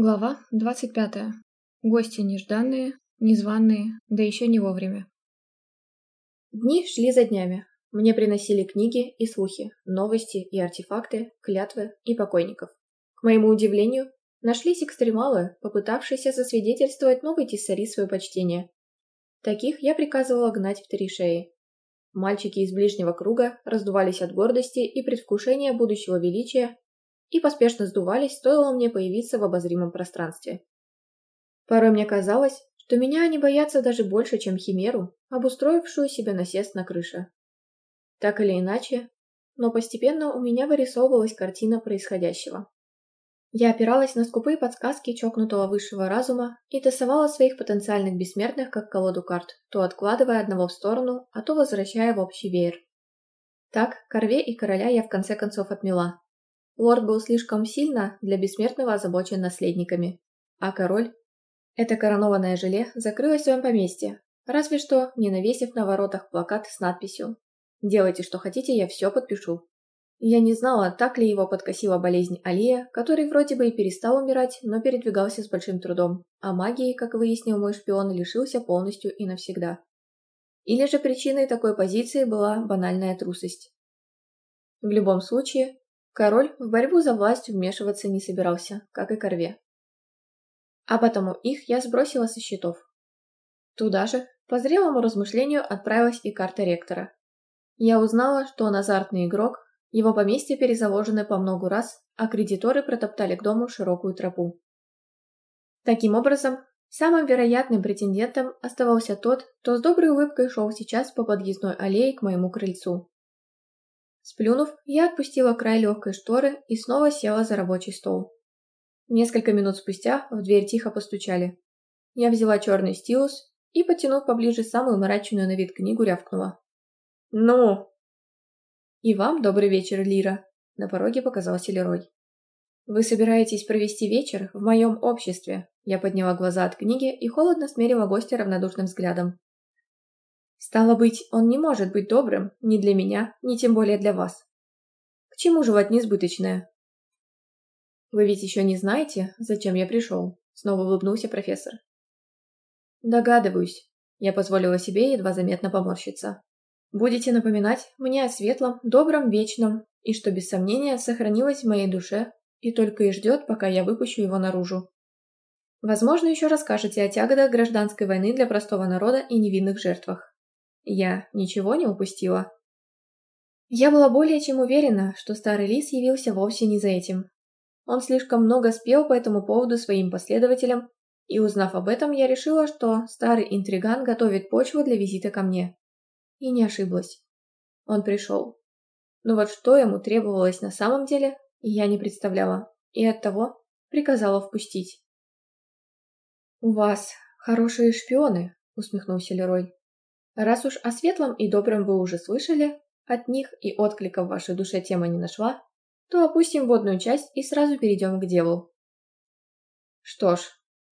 Глава 25. Гости нежданные, незваные, да еще не вовремя. Дни шли за днями. Мне приносили книги и слухи, новости и артефакты, клятвы и покойников. К моему удивлению, нашлись экстремалы, попытавшиеся засвидетельствовать новой тессари свое почтение. Таких я приказывала гнать в три шеи. Мальчики из ближнего круга раздувались от гордости и предвкушения будущего величия и поспешно сдувались, стоило мне появиться в обозримом пространстве. Порой мне казалось, что меня они боятся даже больше, чем химеру, обустроившую себе насест на крыше. Так или иначе, но постепенно у меня вырисовывалась картина происходящего. Я опиралась на скупые подсказки чокнутого высшего разума и тасовала своих потенциальных бессмертных как колоду карт, то откладывая одного в сторону, а то возвращая в общий веер. Так, корве и короля я в конце концов отмела, Лорд был слишком сильно для бессмертного озабочен наследниками, а король, это коронованное желе, закрылось в своем поместье, разве что не навесив на воротах плакат с надписью «Делайте, что хотите, я все подпишу». Я не знала, так ли его подкосила болезнь Алия, который вроде бы и перестал умирать, но передвигался с большим трудом, а магии, как выяснил мой шпион, лишился полностью и навсегда. Или же причиной такой позиции была банальная трусость. В любом случае, Король в борьбу за власть вмешиваться не собирался, как и Корве. А потому их я сбросила со счетов. Туда же, по зрелому размышлению, отправилась и карта ректора. Я узнала, что он азартный игрок, его поместье перезаложены по многу раз, а кредиторы протоптали к дому широкую тропу. Таким образом, самым вероятным претендентом оставался тот, кто с доброй улыбкой шел сейчас по подъездной аллее к моему крыльцу. Сплюнув, я отпустила край легкой шторы и снова села за рабочий стол. Несколько минут спустя в дверь тихо постучали. Я взяла черный стилус и, потянув поближе самую мрачную на вид книгу, рявкнула. «Ну?» «И вам добрый вечер, Лира», — на пороге показался Лерой. «Вы собираетесь провести вечер в моем обществе?» Я подняла глаза от книги и холодно смерила гостя равнодушным взглядом. Стало быть, он не может быть добрым ни для меня, ни тем более для вас. К чему жевать несбыточное? Вы ведь еще не знаете, зачем я пришел? Снова улыбнулся профессор. Догадываюсь. Я позволила себе едва заметно поморщиться. Будете напоминать мне о светлом, добром, вечном, и что без сомнения сохранилось в моей душе и только и ждет, пока я выпущу его наружу. Возможно, еще расскажете о тяготах гражданской войны для простого народа и невинных жертвах. Я ничего не упустила? Я была более чем уверена, что старый лис явился вовсе не за этим. Он слишком много спел по этому поводу своим последователям, и узнав об этом, я решила, что старый интриган готовит почву для визита ко мне. И не ошиблась. Он пришел. Но вот что ему требовалось на самом деле, я не представляла, и оттого приказала впустить. «У вас хорошие шпионы», — усмехнулся Лерой. Раз уж о светлом и добром вы уже слышали, от них и отклика в вашей душе тема не нашла, то опустим водную часть и сразу перейдем к делу. Что ж,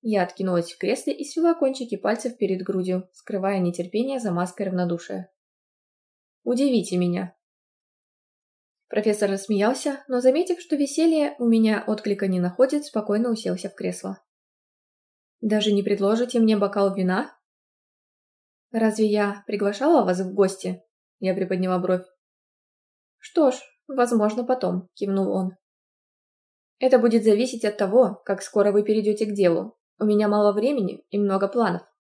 я откинулась в кресле и свела кончики пальцев перед грудью, скрывая нетерпение за маской равнодушия. «Удивите меня!» Профессор рассмеялся, но, заметив, что веселье у меня отклика не находит, спокойно уселся в кресло. «Даже не предложите мне бокал вина?» «Разве я приглашала вас в гости?» Я приподняла бровь. «Что ж, возможно, потом», — кивнул он. «Это будет зависеть от того, как скоро вы перейдете к делу. У меня мало времени и много планов».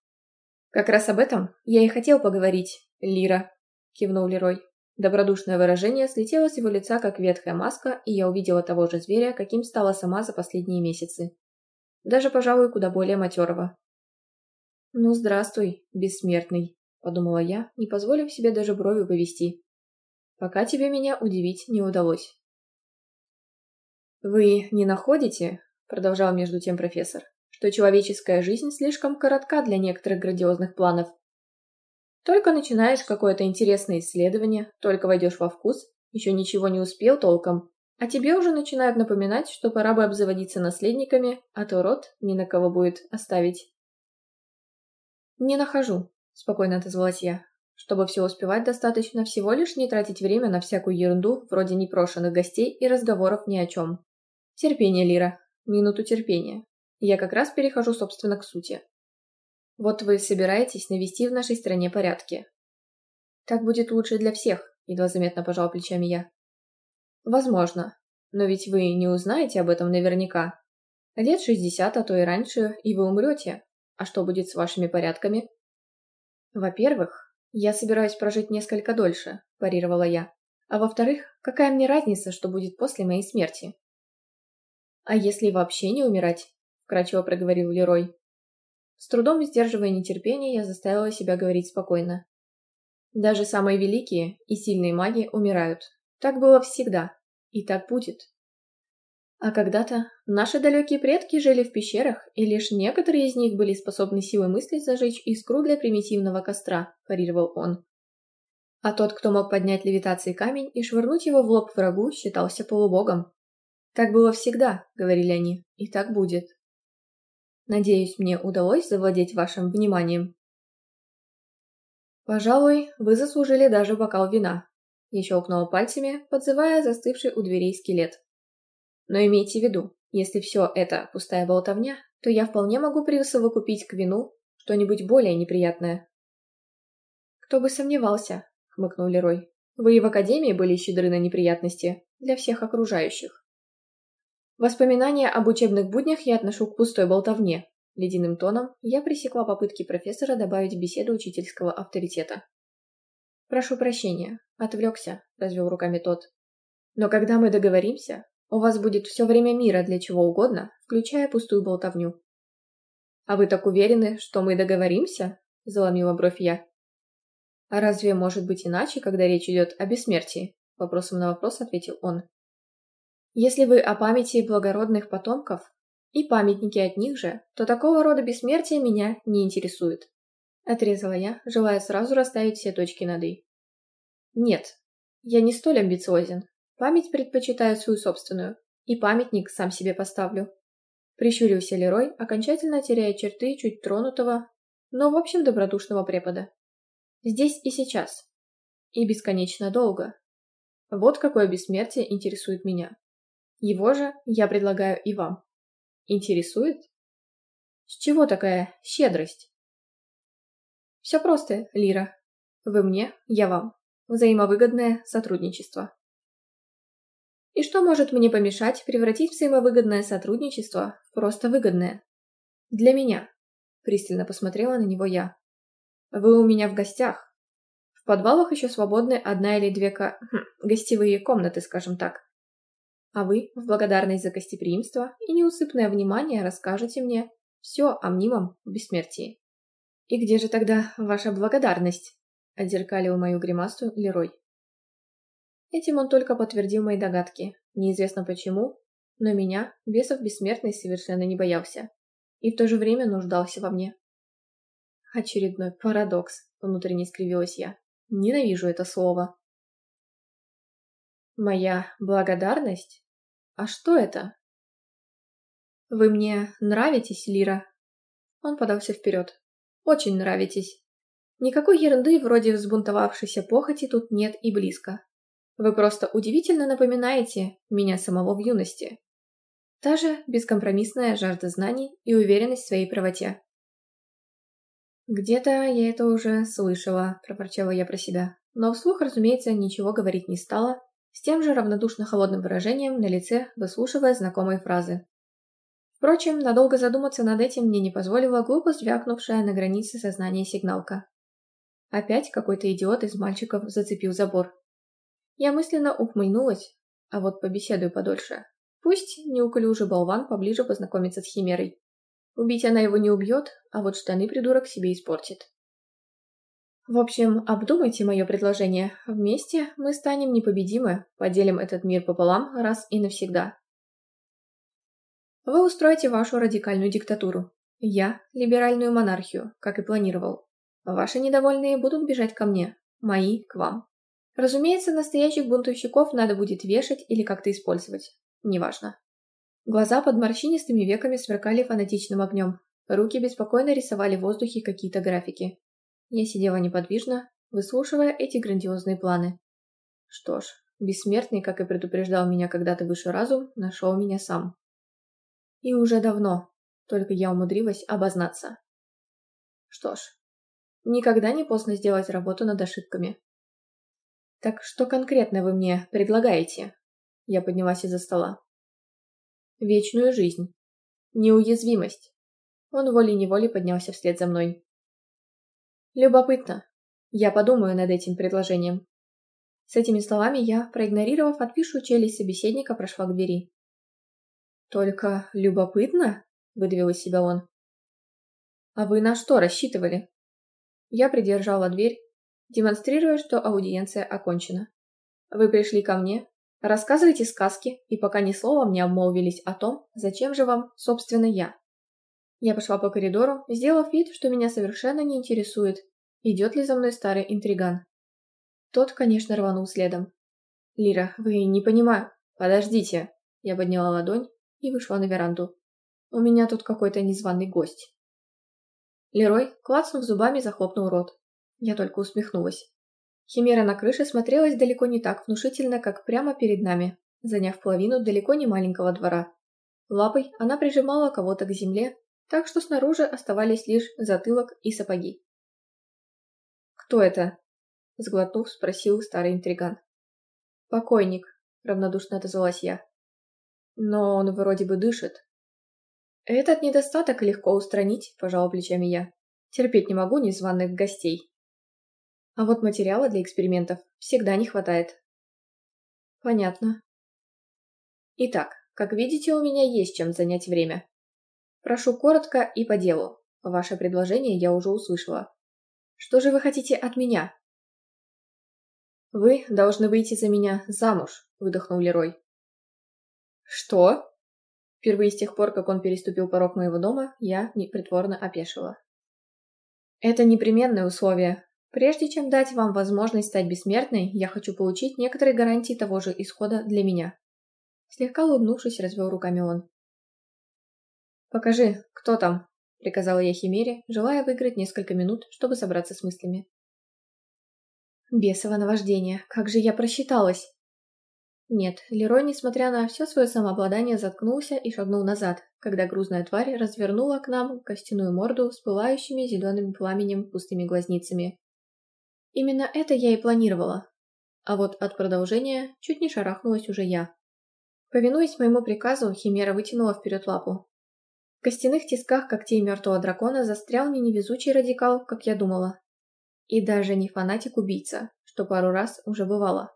«Как раз об этом я и хотел поговорить, Лира», — кивнул Лерой. Добродушное выражение слетело с его лица, как ветхая маска, и я увидела того же зверя, каким стала сама за последние месяцы. Даже, пожалуй, куда более матерого. «Ну, здравствуй, бессмертный», — подумала я, не позволив себе даже брови повести. «Пока тебе меня удивить не удалось». «Вы не находите?» — продолжал между тем профессор, «что человеческая жизнь слишком коротка для некоторых грандиозных планов. Только начинаешь какое-то интересное исследование, только войдешь во вкус, еще ничего не успел толком, а тебе уже начинают напоминать, что пора бы обзаводиться наследниками, а то род ни на кого будет оставить. «Не нахожу», — спокойно отозвалась я. «Чтобы все успевать, достаточно всего лишь не тратить время на всякую ерунду, вроде непрошенных гостей и разговоров ни о чем. Терпение, Лира. Минуту терпения. Я как раз перехожу, собственно, к сути. Вот вы собираетесь навести в нашей стране порядки. Так будет лучше для всех, едва заметно пожал плечами я. Возможно. Но ведь вы не узнаете об этом наверняка. Лет шестьдесят, а то и раньше, и вы умрете. А что будет с вашими порядками? Во-первых, я собираюсь прожить несколько дольше, парировала я. А во-вторых, какая мне разница, что будет после моей смерти? А если вообще не умирать? Вкратчиво проговорил Лерой. С трудом сдерживая нетерпение, я заставила себя говорить спокойно. Даже самые великие и сильные маги умирают. Так было всегда. И так будет. А когда-то наши далекие предки жили в пещерах, и лишь некоторые из них были способны силой мысли зажечь искру для примитивного костра, парировал он. А тот, кто мог поднять левитацией камень и швырнуть его в лоб врагу, считался полубогом. Так было всегда, говорили они, и так будет. Надеюсь, мне удалось завладеть вашим вниманием. Пожалуй, вы заслужили даже бокал вина. Я щелкнула пальцами, подзывая застывший у дверей скелет. Но имейте в виду, если все это пустая болтовня, то я вполне могу присовокупить к вину что-нибудь более неприятное. Кто бы сомневался, хмыкнул Лерой. Вы и в Академии были щедры на неприятности для всех окружающих. Воспоминания об учебных буднях я отношу к пустой болтовне. Ледяным тоном я пресекла попытки профессора добавить беседу учительского авторитета. «Прошу прощения, отвлекся», — развел руками тот. «Но когда мы договоримся, у вас будет все время мира для чего угодно, включая пустую болтовню». «А вы так уверены, что мы договоримся?» — заломила бровь я. «А разве может быть иначе, когда речь идет о бессмертии?» — вопросом на вопрос ответил он. «Если вы о памяти благородных потомков и памятники от них же, то такого рода бессмертие меня не интересует», — отрезала я, желая сразу расставить все точки над «и». «Нет, я не столь амбициозен. Память предпочитаю свою собственную. И памятник сам себе поставлю. Прищурился Лерой, окончательно теряя черты чуть тронутого, но в общем добродушного препода. Здесь и сейчас. И бесконечно долго. Вот какое бессмертие интересует меня. Его же я предлагаю и вам. Интересует? С чего такая щедрость? Все просто, Лира. Вы мне, я вам. Взаимовыгодное сотрудничество. И что может мне помешать превратить взаимовыгодное сотрудничество в просто выгодное? Для меня. Пристально посмотрела на него я. Вы у меня в гостях. В подвалах еще свободны одна или две ко... Хм, гостевые комнаты, скажем так. А вы, в благодарность за гостеприимство и неусыпное внимание, расскажете мне все о мнимом бессмертии. И где же тогда ваша благодарность? Отзеркалил мою гримасту Лерой. Этим он только подтвердил мои догадки. Неизвестно почему, но меня, бесов бессмертный, совершенно не боялся. И в то же время нуждался во мне. Очередной парадокс, внутренне скривилась я. Ненавижу это слово. Моя благодарность? А что это? Вы мне нравитесь, Лира? Он подался вперед. Очень нравитесь. Никакой ерунды вроде взбунтовавшейся похоти тут нет и близко. Вы просто удивительно напоминаете меня самого в юности. Та же бескомпромиссная жажда знаний и уверенность в своей правоте. «Где-то я это уже слышала», – проворчала я про себя. Но вслух, разумеется, ничего говорить не стала, с тем же равнодушно-холодным выражением на лице, выслушивая знакомые фразы. Впрочем, надолго задуматься над этим мне не позволила глупо звякнувшая на границе сознания сигналка. Опять какой-то идиот из мальчиков зацепил забор. Я мысленно ухмыльнулась, а вот побеседую подольше. Пусть неуклюжий болван поближе познакомится с Химерой. Убить она его не убьет, а вот штаны придурок себе испортит. В общем, обдумайте мое предложение. Вместе мы станем непобедимы, поделим этот мир пополам раз и навсегда. Вы устроите вашу радикальную диктатуру. Я – либеральную монархию, как и планировал. Ваши недовольные будут бежать ко мне, мои – к вам. Разумеется, настоящих бунтовщиков надо будет вешать или как-то использовать. Неважно. Глаза под морщинистыми веками сверкали фанатичным огнем. Руки беспокойно рисовали в воздухе какие-то графики. Я сидела неподвижно, выслушивая эти грандиозные планы. Что ж, бессмертный, как и предупреждал меня когда-то выше разум, нашел меня сам. И уже давно. только я умудрилась обознаться. Что ж, никогда не поздно сделать работу над ошибками. Так что конкретно вы мне предлагаете? Я поднялась из-за стола. Вечную жизнь. Неуязвимость. Он волей-неволей поднялся вслед за мной. Любопытно. Я подумаю над этим предложением. С этими словами я, проигнорировав отвисшую челюсть собеседника, прошла к двери. «Только любопытно?» — выдавил из себя он. «А вы на что рассчитывали?» Я придержала дверь, демонстрируя, что аудиенция окончена. «Вы пришли ко мне, рассказывайте сказки, и пока ни словом не обмолвились о том, зачем же вам, собственно, я». Я пошла по коридору, сделав вид, что меня совершенно не интересует, идет ли за мной старый интриган. Тот, конечно, рванул следом. «Лира, вы не понимаю...» «Подождите!» Я подняла ладонь и вышла на веранду. «У меня тут какой-то незваный гость». Лерой, клацнув зубами, захлопнул рот. Я только усмехнулась. Химера на крыше смотрелась далеко не так внушительно, как прямо перед нами, заняв половину далеко не маленького двора. Лапой она прижимала кого-то к земле, так что снаружи оставались лишь затылок и сапоги. «Кто это?» — сглотнув, спросил старый интриган. «Покойник», — равнодушно отозвалась я. «Но он вроде бы дышит». «Этот недостаток легко устранить», — пожал плечами я. «Терпеть не могу незваных гостей». А вот материала для экспериментов всегда не хватает. Понятно. Итак, как видите, у меня есть чем занять время. Прошу коротко и по делу. Ваше предложение я уже услышала. Что же вы хотите от меня? «Вы должны выйти за меня замуж», — выдохнул Лерой. «Что?» Впервые с тех пор, как он переступил порог моего дома, я непритворно опешила. «Это непременное условие. Прежде чем дать вам возможность стать бессмертной, я хочу получить некоторые гарантии того же исхода для меня». Слегка улыбнувшись, развел руками он. «Покажи, кто там?» — приказала я Химере, желая выиграть несколько минут, чтобы собраться с мыслями. Бесово наваждение, как же я просчиталась! Нет, Лерой, несмотря на все свое самообладание, заткнулся и шагнул назад, когда грузная тварь развернула к нам костяную морду с пылающими зеленым пламенем пустыми глазницами. Именно это я и планировала. А вот от продолжения чуть не шарахнулась уже я. Повинуясь моему приказу, Химера вытянула вперед лапу. В костяных тисках когтей мертвого дракона застрял не невезучий радикал, как я думала, и даже не фанатик-убийца, что пару раз уже бывало.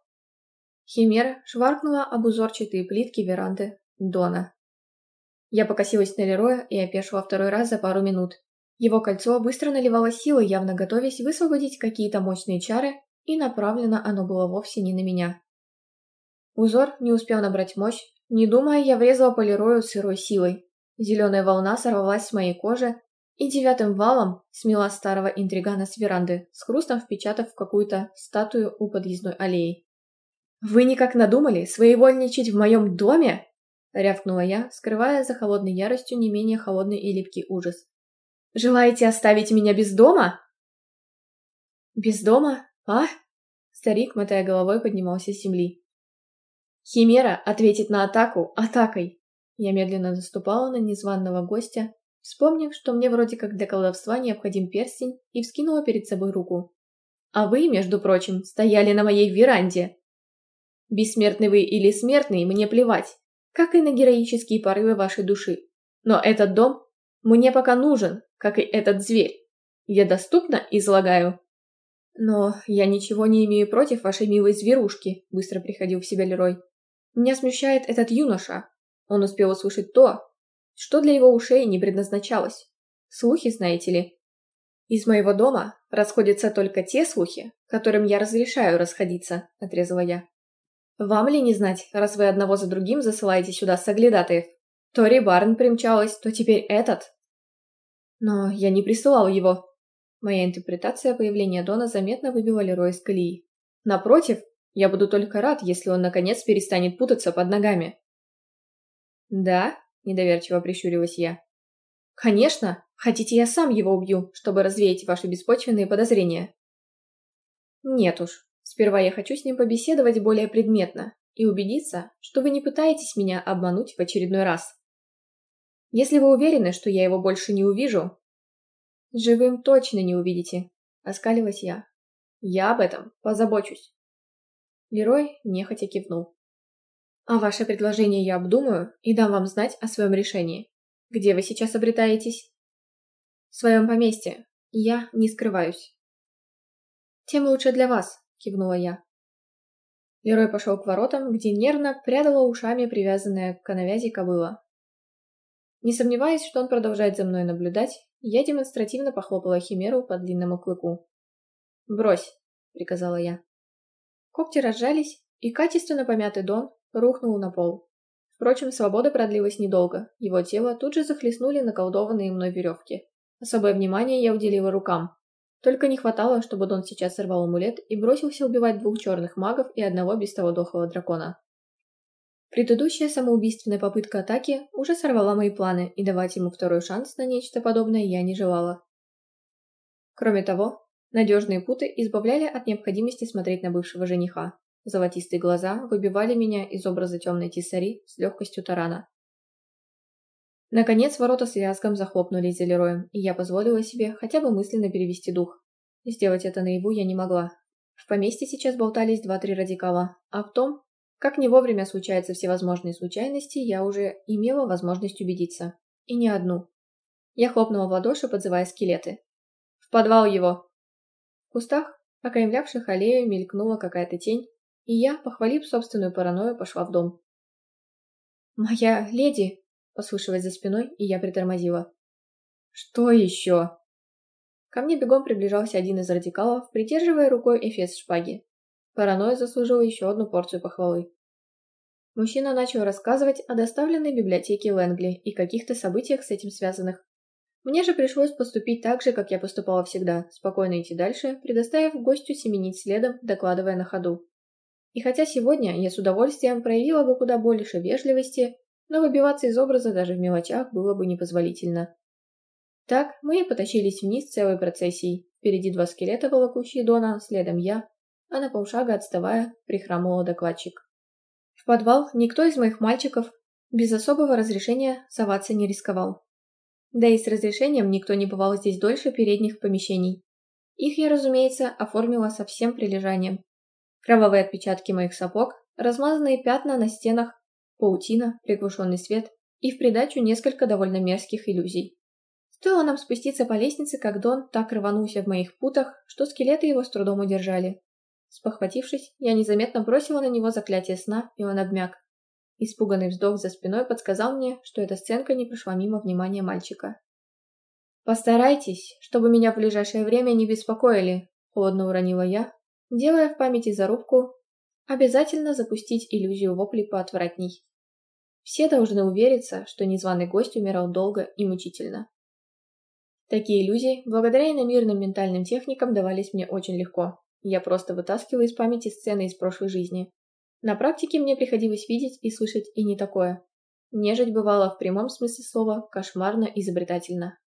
Химера шваркнула об узорчатые плитки веранды Дона. Я покосилась на Лероя и опешила второй раз за пару минут. Его кольцо быстро наливало силы, явно готовясь высвободить какие-то мощные чары, и направлено оно было вовсе не на меня. Узор не успел набрать мощь, не думая, я врезала по Лерою сырой силой. Зеленая волна сорвалась с моей кожи, и девятым валом смела старого интригана с веранды, с хрустом впечатав в какую-то статую у подъездной аллеи. «Вы никак надумали своевольничать в моем доме?» — рявкнула я, скрывая за холодной яростью не менее холодный и липкий ужас. «Желаете оставить меня без дома?» «Без дома? А?» Старик, мотая головой, поднимался с земли. «Химера ответит на атаку атакой!» Я медленно наступала на незваного гостя, вспомнив, что мне вроде как для колдовства необходим перстень, и вскинула перед собой руку. «А вы, между прочим, стояли на моей веранде!» «Бессмертный вы или смертный, мне плевать, как и на героические порывы вашей души. Но этот дом мне пока нужен, как и этот зверь. Я доступно излагаю?» «Но я ничего не имею против вашей милой зверушки», — быстро приходил в себя Лерой. «Меня смущает этот юноша. Он успел услышать то, что для его ушей не предназначалось. Слухи, знаете ли. Из моего дома расходятся только те слухи, которым я разрешаю расходиться, отрезала я. Вам ли не знать, раз вы одного за другим засылаете сюда соглядатаев? То Барн примчалась, то теперь этот. Но я не присылал его. Моя интерпретация появления Дона заметно выбила Лероя из колеи. Напротив, я буду только рад, если он наконец перестанет путаться под ногами. Да? — недоверчиво прищурилась я. «Конечно! Хотите, я сам его убью, чтобы развеять ваши беспочвенные подозрения?» «Нет уж. Сперва я хочу с ним побеседовать более предметно и убедиться, что вы не пытаетесь меня обмануть в очередной раз». Если вы уверены, что я его больше не увижу...» «Живым точно не увидите», — оскалилась я. «Я об этом позабочусь». Лерой нехотя кивнул. «А ваше предложение я обдумаю и дам вам знать о своем решении. Где вы сейчас обретаетесь?» «В своем поместье. Я не скрываюсь». «Тем лучше для вас», — кивнула я. Лерой пошел к воротам, где нервно прядала ушами привязанная к коновязи кобыла. Не сомневаясь, что он продолжает за мной наблюдать, я демонстративно похлопала Химеру по длинному клыку. «Брось», — приказала я. Когти разжались, и качественно помятый Дон рухнул на пол. Впрочем, свобода продлилась недолго, его тело тут же захлестнули наколдованные мной веревки. Особое внимание я уделила рукам. Только не хватало, чтобы Дон сейчас сорвал амулет и бросился убивать двух черных магов и одного без того дохлого дракона. Предыдущая самоубийственная попытка атаки уже сорвала мои планы, и давать ему второй шанс на нечто подобное я не желала. Кроме того, надежные путы избавляли от необходимости смотреть на бывшего жениха. Золотистые глаза выбивали меня из образа темной тисари с легкостью тарана. Наконец ворота с лязгом захлопнулись за Лероем, и я позволила себе хотя бы мысленно перевести дух. Сделать это наяву я не могла. В поместье сейчас болтались два-три радикала, а в том, как не вовремя случаются всевозможные случайности, я уже имела возможность убедиться. И не одну. Я хлопнула в ладоши, подзывая скелеты. «В подвал его!» В кустах, окаймлявших аллею, мелькнула какая-то тень, и я, похвалив собственную паранойю, пошла в дом. «Моя леди!» — послышалось за спиной, и я притормозила. «Что еще?» Ко мне бегом приближался один из радикалов, придерживая рукой эфес шпаги. Паранойя заслужила еще одну порцию похвалы. Мужчина начал рассказывать о доставленной библиотеке Лэнгли и каких-то событиях с этим связанных. Мне же пришлось поступить так же, как я поступала всегда, спокойно идти дальше, предоставив гостю семенить следом, докладывая на ходу. И хотя сегодня я с удовольствием проявила бы куда больше вежливости, но выбиваться из образа даже в мелочах было бы непозволительно. Так мы и потащились вниз целой процессией. Впереди два скелета, волокущие Дона, следом я, а на полшага отставая, прихрамывал докладчик. В подвал никто из моих мальчиков без особого разрешения соваться не рисковал. Да и с разрешением никто не бывал здесь дольше передних помещений. Их я, разумеется, оформила со всем прилежанием. Кровавые отпечатки моих сапог, размазанные пятна на стенах, паутина, приглушенный свет и в придачу несколько довольно мерзких иллюзий. Стоило нам спуститься по лестнице, как Дон так рванулся в моих путах, что скелеты его с трудом удержали. Спохватившись, я незаметно бросила на него заклятие сна, и он обмяк. Испуганный вздох за спиной подсказал мне, что эта сценка не прошла мимо внимания мальчика. «Постарайтесь, чтобы меня в ближайшее время не беспокоили», — холодно уронила я, делая в памяти зарубку обязательно запустить иллюзию вопли поотвратней. Все должны увериться, что незваный гость умирал долго и мучительно. Такие иллюзии, благодаря иномирным ментальным техникам, давались мне очень легко. Я просто вытаскиваю из памяти сцены из прошлой жизни. На практике мне приходилось видеть и слышать и не такое. Нежить бывала в прямом смысле слова кошмарно изобретательно.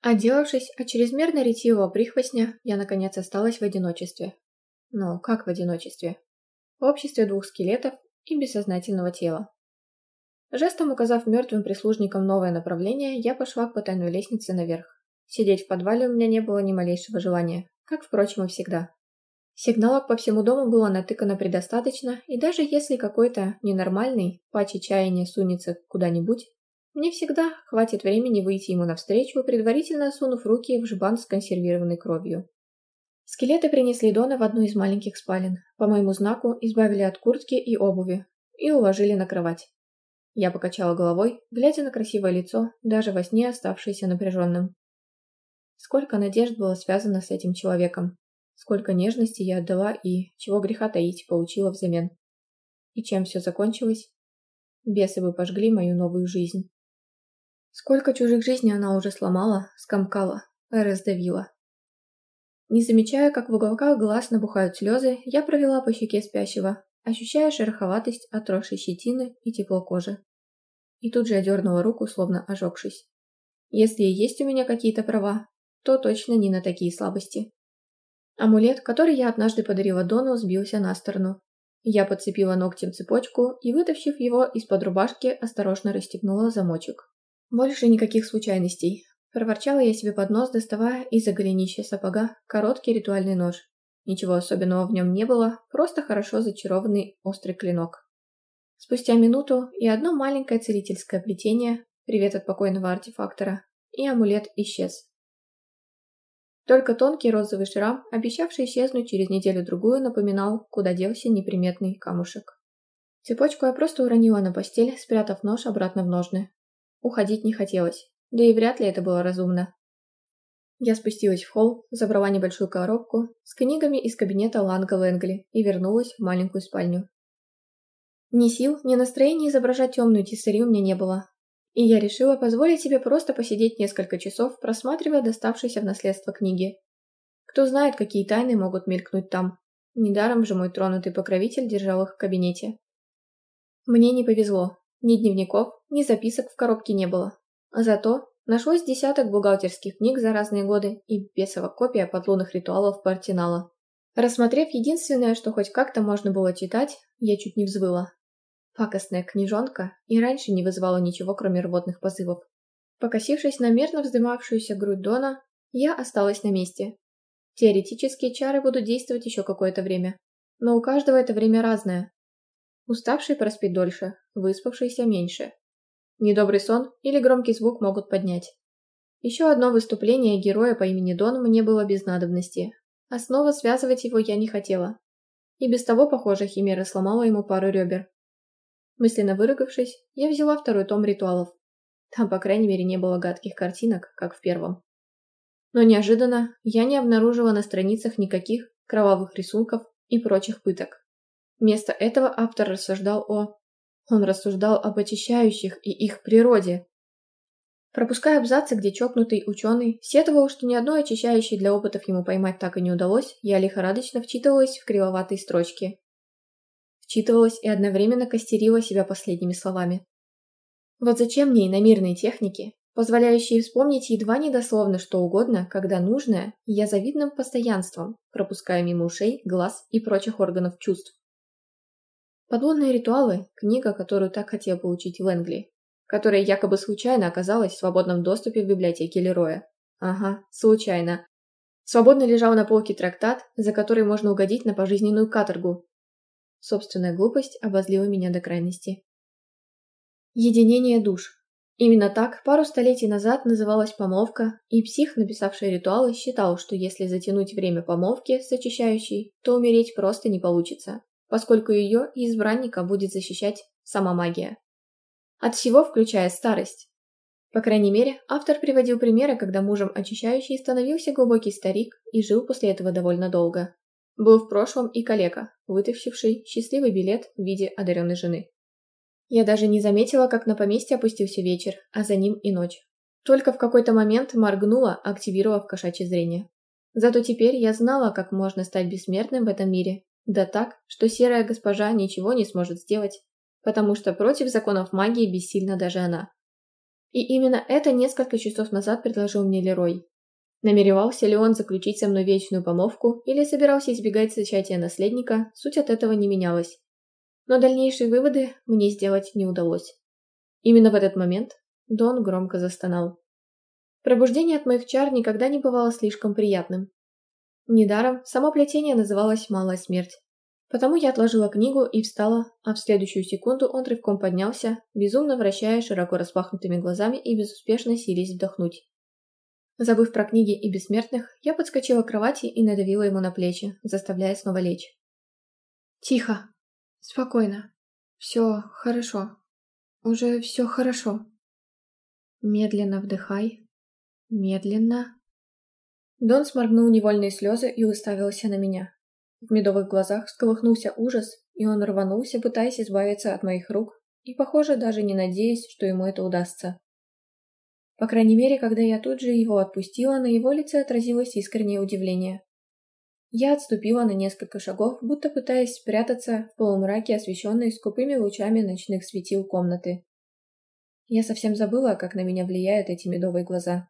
Оделавшись от чрезмерно ретивого прихвостня, я наконец осталась в одиночестве. Ну, как в одиночестве? В обществе двух скелетов и бессознательного тела. Жестом указав мертвым прислужникам новое направление, я пошла к потайной лестнице наверх. Сидеть в подвале у меня не было ни малейшего желания, как, впрочем, и всегда. Сигналок по всему дому было натыкано предостаточно, и даже если какой-то ненормальный, паче чаяния сунется куда-нибудь, мне всегда хватит времени выйти ему навстречу, предварительно сунув руки в жбан с консервированной кровью. Скелеты принесли Дона в одну из маленьких спален, по моему знаку избавили от куртки и обуви и уложили на кровать. Я покачала головой, глядя на красивое лицо, даже во сне оставшееся напряженным. Сколько надежд было связано с этим человеком, сколько нежности я отдала и, чего греха таить, получила взамен. И чем все закончилось? Бесы бы пожгли мою новую жизнь. Сколько чужих жизней она уже сломала, скомкала, раздавила. Не замечая, как в уголках глаз набухают слезы, я провела по щеке спящего, ощущая шероховатость отросшей щетины и тепло кожи. И тут же одернула руку, словно ожегшись. Если и есть у меня какие-то права, то точно не на такие слабости. Амулет, который я однажды подарила Дону, сбился на сторону. Я подцепила ногтем цепочку и, вытащив его из-под рубашки, осторожно расстегнула замочек. Больше никаких случайностей. Проворчала я себе под нос, доставая из-за голенища сапога короткий ритуальный нож. Ничего особенного в нем не было, просто хорошо зачарованный острый клинок. Спустя минуту и одно маленькое целительское плетение, привет от покойного артефактора, и амулет исчез. Только тонкий розовый шрам, обещавший исчезнуть через неделю-другую, напоминал, куда делся неприметный камушек. Цепочку я просто уронила на постель, спрятав нож обратно в ножны. Уходить не хотелось, да и вряд ли это было разумно. Я спустилась в холл, забрала небольшую коробку с книгами из кабинета Ланга Лэнгли и вернулась в маленькую спальню. Ни сил, ни настроения изображать темную тисарю у меня не было, и я решила позволить себе просто посидеть несколько часов, просматривая доставшиеся в наследство книги. Кто знает, какие тайны могут мелькнуть там. Недаром же мой тронутый покровитель держал их в кабинете. Мне не повезло. Ни дневников, ни записок в коробке не было. Зато нашлось десяток бухгалтерских книг за разные годы и бесова копия подлунных ритуалов Партинала. Рассмотрев единственное, что хоть как-то можно было читать, я чуть не взвыла. Пакостная книжонка и раньше не вызывала ничего, кроме рвотных позывов. Покосившись на мерно вздымавшуюся грудь Дона, я осталась на месте. Теоретически чары будут действовать еще какое-то время, но у каждого это время разное. Уставший проспит дольше, выспавшийся меньше. Недобрый сон или громкий звук могут поднять. Еще одно выступление героя по имени Дон мне было без надобности, а снова связывать его я не хотела. И без того, похоже, Химера сломала ему пару ребер. Мысленно выругавшись, я взяла второй том ритуалов. Там, по крайней мере, не было гадких картинок, как в первом. Но неожиданно я не обнаружила на страницах никаких кровавых рисунков и прочих пыток. Вместо этого автор рассуждал о... Он рассуждал об очищающих и их природе. Пропуская абзацы, где чокнутый ученый сетовал, что ни одной очищающей для опытов ему поймать так и не удалось, я лихорадочно вчитывалась в кривоватые строчки вчитывалась и одновременно костерила себя последними словами. Вот зачем мне иномирные техники, позволяющие вспомнить едва не дословно что угодно, когда нужное, я завидным постоянством, пропуская мимо ушей, глаз и прочих органов чувств. Подлунные ритуалы – книга, которую так хотел получить Лэнгли, которая якобы случайно оказалась в свободном доступе в библиотеке Лероя. Ага, случайно. Свободно лежал на полке трактат, за который можно угодить на пожизненную каторгу, Собственная глупость обозлила меня до крайности. Единение душ. Именно так пару столетий назад называлась помолвка, и псих, написавший ритуалы, считал, что если затянуть время помолвки с очищающей, то умереть просто не получится, поскольку ее и избранника будет защищать сама магия. От всего, включая старость. По крайней мере, автор приводил примеры, когда мужем очищающей становился глубокий старик и жил после этого довольно долго. Был в прошлом и калека, вытащивший счастливый билет в виде одаренной жены. Я даже не заметила, как на поместье опустился вечер, а за ним и ночь. Только в какой-то момент моргнула, активировав кошачье зрение. Зато теперь я знала, как можно стать бессмертным в этом мире. Да так, что серая госпожа ничего не сможет сделать, потому что против законов магии бессильна даже она. И именно это несколько часов назад предложил мне Лерой, Намеревался ли он заключить со мной вечную помолвку или собирался избегать зачатия наследника, суть от этого не менялась. Но дальнейшие выводы мне сделать не удалось. Именно в этот момент Дон громко застонал. Пробуждение от моих чар никогда не бывало слишком приятным. Недаром само плетение называлось «Малая смерть». Потому я отложила книгу и встала, а в следующую секунду он рывком поднялся, безумно вращая широко распахнутыми глазами и безуспешно сились вдохнуть. Забыв про книги и бессмертных, я подскочила к кровати и надавила ему на плечи, заставляя снова лечь. «Тихо. Спокойно. Все хорошо. Уже все хорошо. Медленно вдыхай. Медленно». Дон сморгнул невольные слезы и уставился на меня. В медовых глазах всколыхнулся ужас, и он рванулся, пытаясь избавиться от моих рук, и, похоже, даже не надеясь, что ему это удастся. По крайней мере, когда я тут же его отпустила, на его лице отразилось искреннее удивление. Я отступила на несколько шагов, будто пытаясь спрятаться в полумраке, освещенной скупыми лучами ночных светил комнаты. Я совсем забыла, как на меня влияют эти медовые глаза.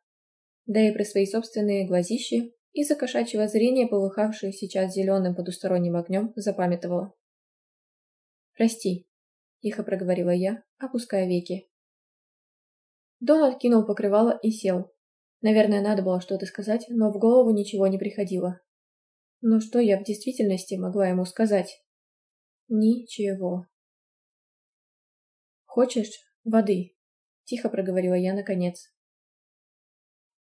Да и про свои собственные глазищи, из-за кошачьего зрения, полыхавшие сейчас зеленым потусторонним огнем, запамятовала. прости», — тихо проговорила я, опуская веки. Дон откинул покрывало и сел. Наверное, надо было что-то сказать, но в голову ничего не приходило. Но что я в действительности могла ему сказать? Ничего. «Хочешь воды?» — тихо проговорила я наконец.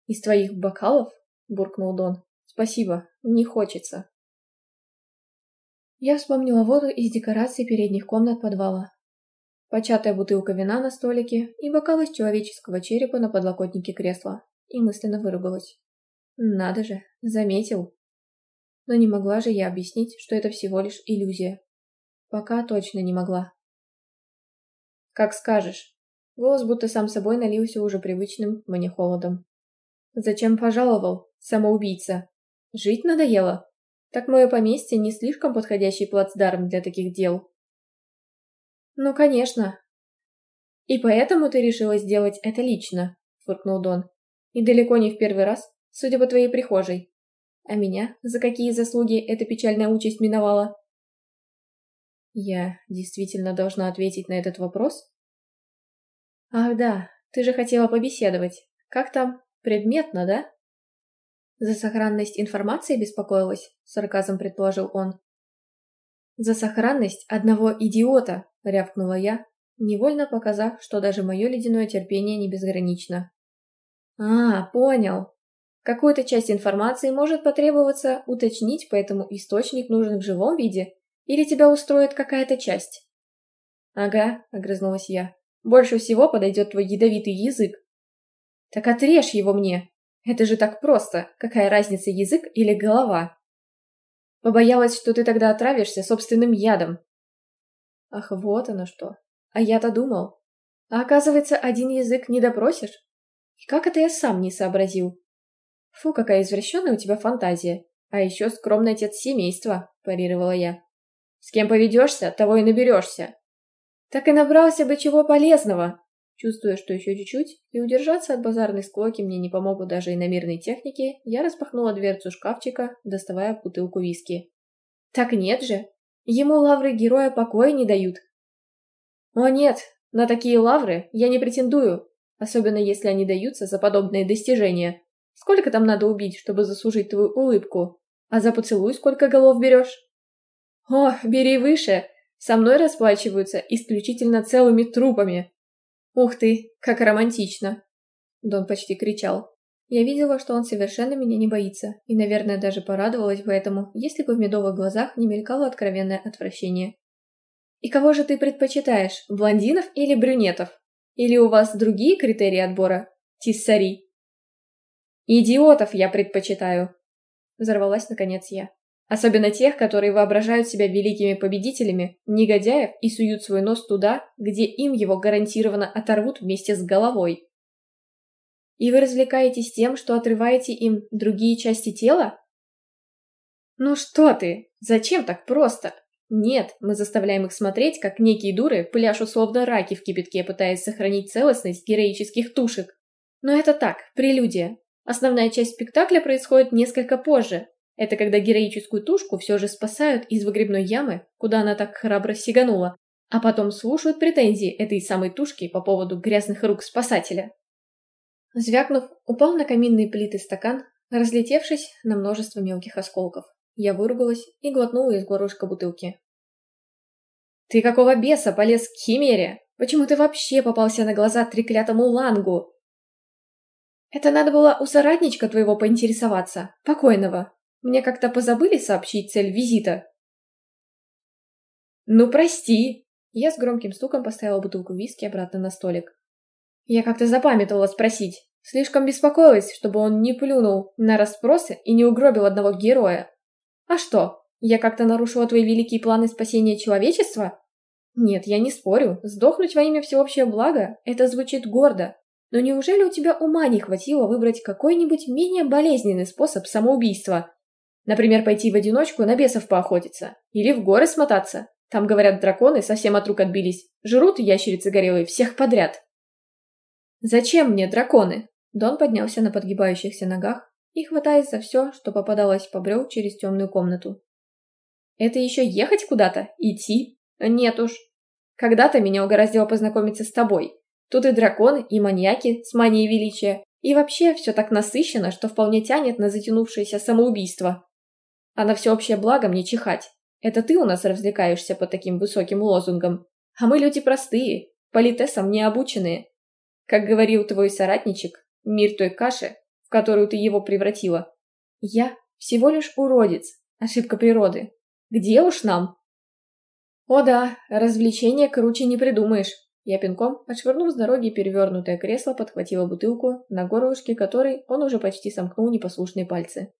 «Из твоих бокалов?» — буркнул Дон. «Спасибо, не хочется». Я вспомнила воду из декораций передних комнат подвала. Початая бутылка вина на столике и бокал из человеческого черепа на подлокотнике кресла, и мысленно выругалась. Надо же, заметил. Но не могла же я объяснить, что это всего лишь иллюзия. Пока точно не могла. «Как скажешь». Голос будто сам собой налился уже привычным мне холодом. «Зачем пожаловал, самоубийца? Жить надоело? Так мое поместье не слишком подходящий плацдарм для таких дел». «Ну, конечно». «И поэтому ты решила сделать это лично», — фыркнул Дон. «И далеко не в первый раз, судя по твоей прихожей. А меня за какие заслуги эта печальная участь миновала?» Я действительно должна ответить на этот вопрос? Ах да, ты же хотела побеседовать. Как там? Предметно, да? За сохранность информации беспокоилась, сарказм предположил он. За сохранность одного идиота, рявкнула я, невольно показав, что даже мое ледяное терпение не безгранично. А, понял. Какую-то часть информации может потребоваться уточнить, поэтому источник нужен в живом виде или тебя устроит какая-то часть?» «Ага», — огрызнулась я. «Больше всего подойдет твой ядовитый язык». «Так отрежь его мне! Это же так просто! Какая разница, язык или голова?» «Побоялась, что ты тогда отравишься собственным ядом». «Ах, вот оно что! А я-то думал. А оказывается, один язык не допросишь? И как это я сам не сообразил?» «Фу, какая извращенная у тебя фантазия! А еще скромный отец семейства!» – парировала я. С кем поведешься, того и наберешься. Так и набрался бы чего полезного. Чувствуя, что еще чуть-чуть, и удержаться от базарной склоки мне не помогут даже иномирные техники, я распахнула дверцу шкафчика, доставая бутылку виски. Так нет же. Ему лавры героя покоя не дают. О нет, на такие лавры я не претендую, особенно если они даются за подобные достижения. Сколько там надо убить, чтобы заслужить твою улыбку? А за поцелуй сколько голов берешь? «О, бери выше! Со мной расплачиваются исключительно целыми трупами!» «Ух ты, как романтично!» Дон почти кричал. Я видела, что он совершенно меня не боится, и, наверное, даже порадовалась бы этому, если бы в медовых глазах не мелькало откровенное отвращение. «И кого же ты предпочитаешь, блондинов или брюнетов? Или у вас другие критерии отбора? Тиссари?» «Идиотов я предпочитаю!» Взорвалась наконец я. Особенно тех, которые воображают себя великими победителями, негодяев и суют свой нос туда, где им его гарантированно оторвут вместе с головой. И вы развлекаетесь тем, что отрываете им другие части тела? Ну что ты? Зачем так просто? Нет, мы заставляем их смотреть, как некие дуры пляшут словно раки в кипятке, пытаясь сохранить целостность героических тушек. Но это так, прелюдия. Основная часть спектакля происходит несколько позже, это когда героическую тушку все же спасают из выгребной ямы, куда она так храбро сиганула, а потом слушают претензии этой самой тушки по поводу грязных рук спасателя. Звякнув, упал на каминные плиты стакан, разлетевшись на множество мелких осколков. Я выругалась и глотнула из горлышка бутылки. «Ты какого беса полез к Химере? Почему ты вообще попался на глаза треклятому Лангу?» «Это надо было у соратничка твоего поинтересоваться, покойного», мне как-то позабыли сообщить цель визита?» «Ну, прости!» Я с громким стуком поставила бутылку виски обратно на столик. Я как-то запамятовала спросить. Слишком беспокоилась, чтобы он не плюнул на расспросы и не угробил одного героя. «А что, я как-то нарушила твои великие планы спасения человечества?» «Нет, я не спорю. Сдохнуть во имя всеобщего блага – это звучит гордо. Но неужели у тебя ума не хватило выбрать какой-нибудь менее болезненный способ самоубийства? Например, пойти в одиночку на бесов поохотиться. Или в горы смотаться. Там, говорят, драконы совсем от рук отбились. Жрут ящерицы горелые всех подряд. «Зачем мне драконы?» Дон поднялся на подгибающихся ногах и, хватаясь за все, что попадалось, побрел через темную комнату. «Это еще ехать куда-то? Идти? Нет уж. Когда-то меня угораздило познакомиться с тобой. Тут и драконы, и маньяки с манией величия. И вообще все так насыщенно, что вполне тянет на затянувшееся самоубийство. А на всеобщее благо мне чихать. Это ты у нас развлекаешься по таким высоким лозунгам. А мы люди простые, политесам не обученные. Как говорил твой соратничек, мир той каши, в которую ты его превратила. Я всего лишь уродец, ошибка природы. Где уж нам? О да, развлечения круче не придумаешь. Я пинком, отшвырнув с дороги перевернутое кресло, подхватила бутылку, на горлышке которой он уже почти сомкнул непослушные пальцы.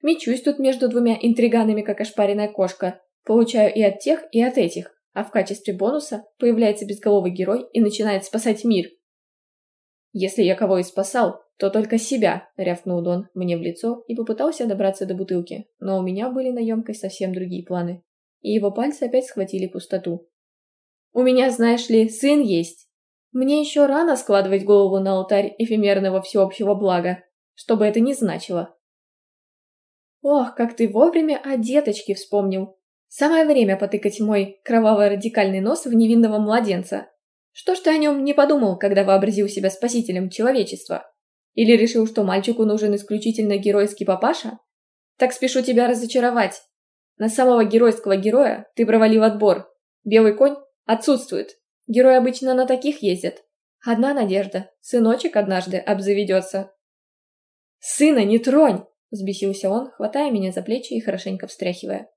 Мечусь тут между двумя интриганами, как ошпаренная кошка. Получаю и от тех, и от этих, а в качестве бонуса появляется безголовый герой и начинает спасать мир. «Если я кого и спасал, то только себя», — рявкнул Дон мне в лицо и попытался добраться до бутылки, но у меня были на емкость совсем другие планы. И его пальцы опять схватили пустоту. «У меня, знаешь ли, сын есть. Мне еще рано складывать голову на алтарь эфемерного всеобщего блага, что бы это ни значило». «Ох, как ты вовремя о деточке вспомнил. Самое время потыкать мой кроваво-радикальный нос в невинного младенца. Что ж ты о нем не подумал, когда вообразил себя спасителем человечества? Или решил, что мальчику нужен исключительно геройский папаша? Так спешу тебя разочаровать. На самого геройского героя ты провалил отбор. Белый конь отсутствует. Герои обычно на таких ездят. Одна надежда. Сыночек однажды обзаведется. «Сына не тронь!» – взбесился он, хватая меня за плечи и хорошенько встряхивая.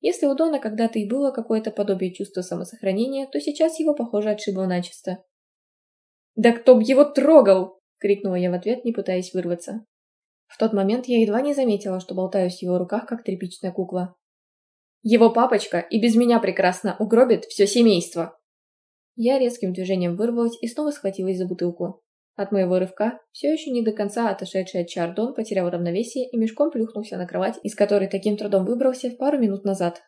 Если у Дона когда-то и было какое-то подобие чувства самосохранения, то сейчас его, похоже, отшибло начисто. «Да кто б его трогал!» — крикнула я в ответ, не пытаясь вырваться. В тот момент я едва не заметила, что болтаюсь в его руках, как тряпичная кукла. «Его папочка и без меня прекрасно угробит все семейство!» Я резким движением вырвалась и снова схватилась за бутылку. От моего рывка, все еще не до конца отошедший от Чардон потерял равновесие и мешком плюхнулся на кровать, из которой таким трудом выбрался пару минут назад.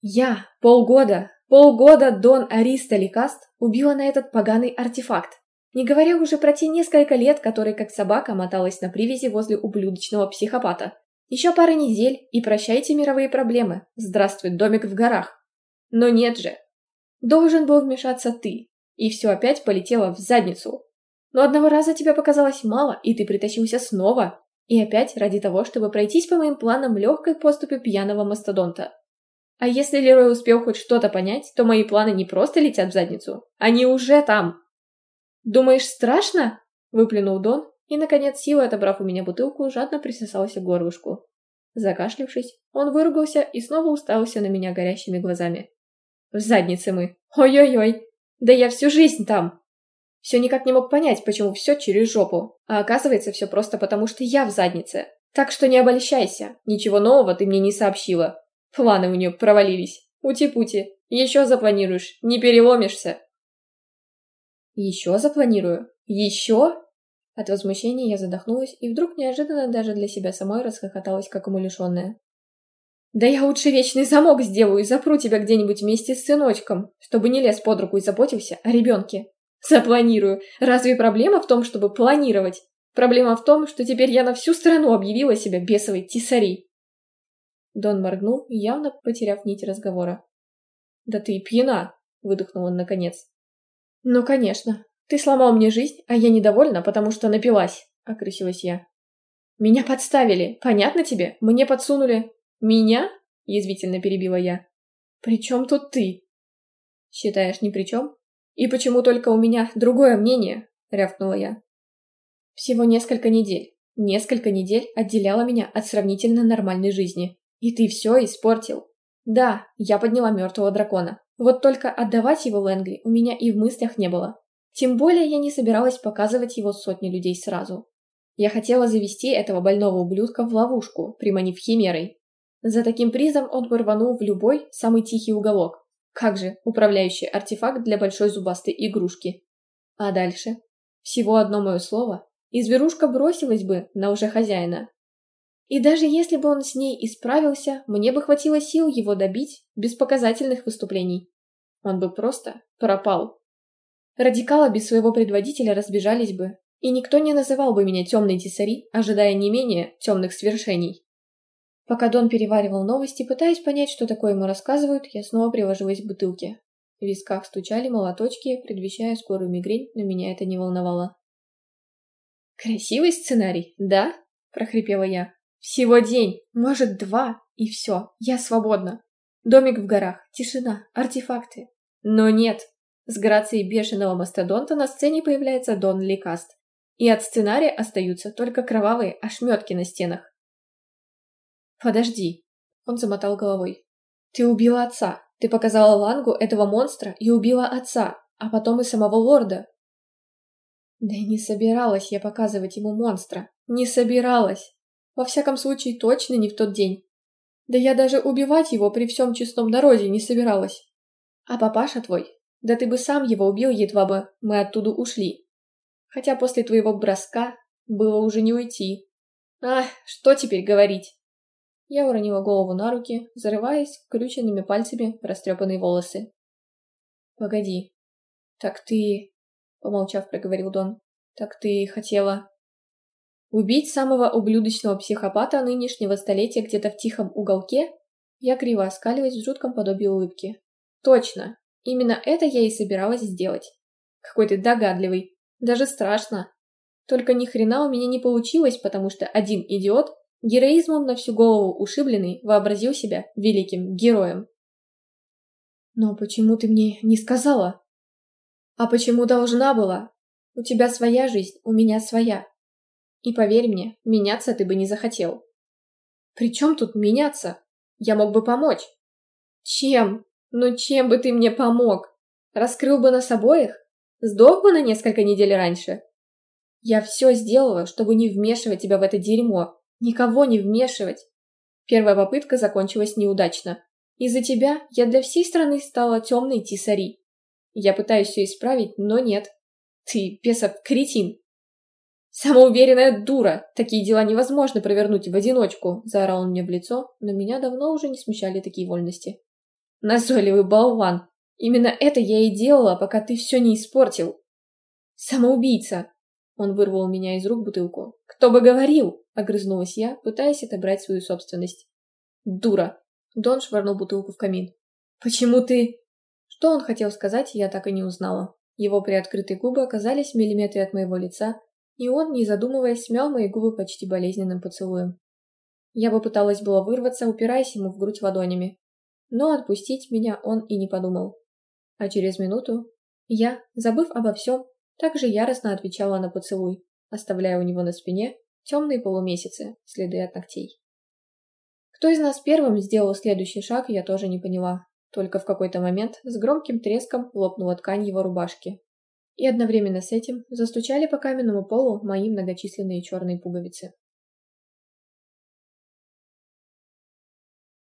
Я полгода, полгода Дон Ариста Ликаст убила на этот поганый артефакт. Не говоря уже про те несколько лет, которые как собака моталась на привязи возле ублюдочного психопата. Еще пара недель, и прощайте мировые проблемы. Здравствуй, домик в горах. Но нет же. Должен был вмешаться ты. И все опять полетело в задницу. Но одного раза тебе показалось мало, и ты притащился снова. И опять ради того, чтобы пройтись по моим планам легкой поступи пьяного мастодонта. А если Лерой успел хоть что-то понять, то мои планы не просто летят в задницу. Они уже там. «Думаешь, страшно?» – выплюнул Дон, и, наконец, силой отобрав у меня бутылку, жадно присосался к горлышку. Закашлившись, он выругался и снова уставился на меня горящими глазами. «В заднице мы! Ой-ой-ой! Да я всю жизнь там!» Все никак не мог понять, почему все через жопу. А оказывается, все просто потому, что я в заднице. Так что не обольщайся. Ничего нового ты мне не сообщила. Планы у нее провалились. Ути-пути. Еще запланируешь. Не переломишься. Еще запланирую? Еще? От возмущения я задохнулась и вдруг неожиданно даже для себя самой расхохоталась, как умалишенная. «Да я лучше вечный замок сделаю и запру тебя где-нибудь вместе с сыночком, чтобы не лез под руку и заботился о ребенке. Запланирую. Разве проблема в том, чтобы планировать? Проблема в том, что теперь я на всю страну объявила себя бесовой тисарей. Дон моргнул, явно потеряв нить разговора. «Да ты пьяна!» — выдохнул он наконец. «Ну, конечно. Ты сломал мне жизнь, а я недовольна, потому что напилась», — окрысилась я. «Меня подставили. Понятно тебе? Мне подсунули...» «Меня?» — язвительно перебила я. «При чем тут ты?» «Считаешь, ни при чем?» «И почему только у меня другое мнение?» — рявкнула я. Всего несколько недель. Несколько недель отделяло меня от сравнительно нормальной жизни. И ты все испортил. Да, я подняла мертвого дракона. Вот только отдавать его Лэнгли у меня и в мыслях не было. Тем более я не собиралась показывать его сотни людей сразу. Я хотела завести этого больного ублюдка в ловушку, приманив химерой. За таким призом он бы рванул в любой, самый тихий уголок, как же, управляющий артефакт для большой зубастой игрушки. А дальше? Всего одно мое слово, и зверушка бросилась бы на уже хозяина. И даже если бы он с ней исправился, мне бы хватило сил его добить без показательных выступлений. Он бы просто пропал. Радикалы без своего предводителя разбежались бы, и никто не называл бы меня темной тесари, ожидая не менее темных свершений. Пока Дон переваривал новости, пытаясь понять, что такое ему рассказывают, я снова приложилась к бутылке. В висках стучали молоточки, предвещая скорую мигрень, но меня это не волновало. «Красивый сценарий, да?» – прохрипела я. «Всего день, может, два, и все, я свободна. Домик в горах, тишина, артефакты. Но нет, с грацией бешеного мастодонта на сцене появляется Дон Ликаст, и от сценария остаются только кровавые ошметки на стенах. «Подожди», — он замотал головой. «Ты убила отца, ты показала Лангу этого монстра и убила отца, а потом и самого лорда». Да не собиралась я показывать ему монстра. Не собиралась. Во всяком случае, точно не в тот день. Да я даже убивать его при всем честном народе не собиралась. А папаша твой, да ты бы сам его убил, едва бы мы оттуда ушли. Хотя после твоего броска было уже не уйти. Ах, что теперь говорить? Я уронила голову на руки, зарываясь включенными пальцами в растрепанные волосы. «Погоди. Так ты...» — помолчав, проговорил Дон. «Так ты хотела...» «Убить самого ублюдочного психопата нынешнего столетия где-то в тихом уголке?» Я криво оскаливаясь в жутком подобии улыбки. «Точно! Именно это я и собиралась сделать. Какой ты догадливый. Даже страшно. Только ни хрена у меня не получилось, потому что один идиот Героизмом на всю голову ушибленный вообразил себя великим героем. «Но почему ты мне не сказала?» «А почему должна была? У тебя своя жизнь, у меня своя. И поверь мне, меняться ты бы не захотел». «При чем тут меняться? Я мог бы помочь». «Чем? Ну чем бы ты мне помог? Раскрыл бы нас обоих? Сдох бы на несколько недель раньше?» «Я все сделала, чтобы не вмешивать тебя в это дерьмо, Никого не вмешивать. Первая попытка закончилась неудачно. Из-за тебя я для всей страны стала темной тисари. Я пытаюсь все исправить, но нет. Ты, бесов, кретин. Самоуверенная дура! Такие дела невозможно провернуть в одиночку, заорал он мне в лицо, но меня давно уже не смущали такие вольности. Назойливый болван! Именно это я и делала, пока ты все не испортил. Самоубийца! Он вырвал у меня из рук бутылку. «Кто бы говорил!» — огрызнулась я, пытаясь отобрать свою собственность. «Дура!» Дон швырнул бутылку в камин. «Почему ты...» Что он хотел сказать, я так и не узнала. Его приоткрытые губы оказались в миллиметре от моего лица, и он, не задумываясь, смял мои губы почти болезненным поцелуем. Я попыталась было вырваться, упираясь ему в грудь ладонями. Но отпустить меня он и не подумал. А через минуту я, забыв обо всем, также яростно отвечала на поцелуй, оставляя у него на спине темные полумесяцы, следы от ногтей. Кто из нас первым сделал следующий шаг, я тоже не поняла. Только в какой-то момент с громким треском лопнула ткань его рубашки. И одновременно с этим застучали по каменному полу мои многочисленные черные пуговицы.